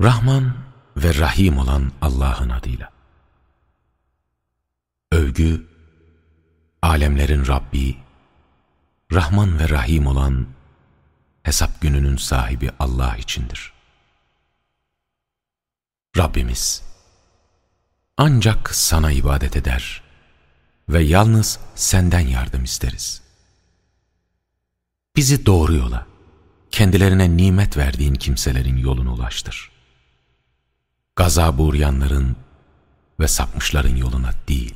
Rahman ve Rahim olan Allah'ın adıyla. Övgü, alemlerin Rabbi, Rahman ve Rahim olan hesap gününün sahibi Allah içindir. Rabbimiz, ancak sana ibadet eder ve yalnız senden yardım isteriz. Bizi doğru yola, kendilerine nimet verdiğin kimselerin yolunu ulaştır. Gazaba uğrayanların ve sapmışların yoluna değil.